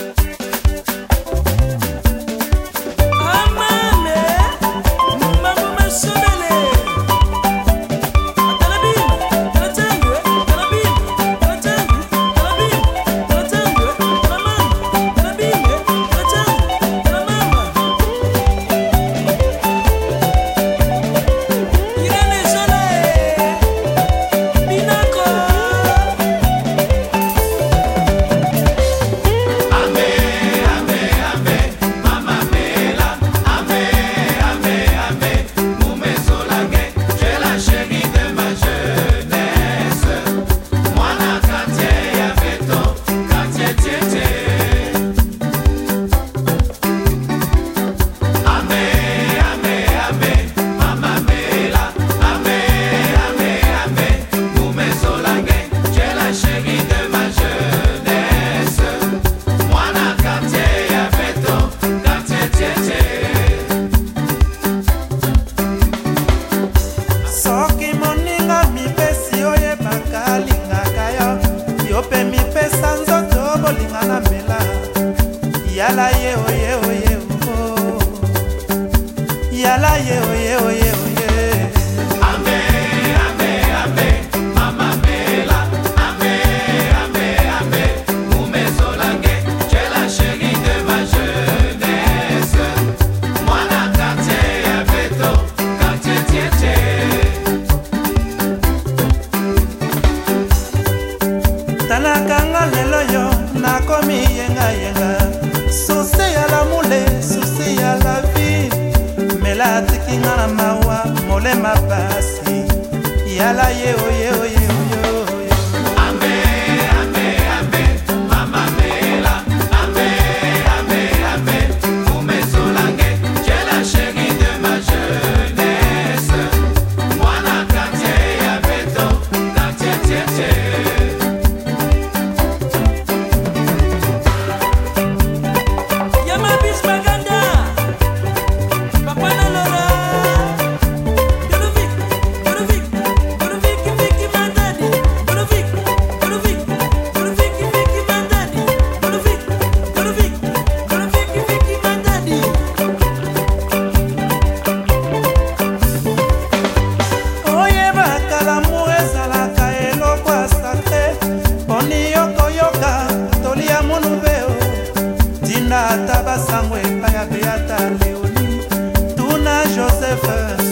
Thank you. yala ye oye oye nzela atikinga na mawa molema pasi yala ye oye oye the first.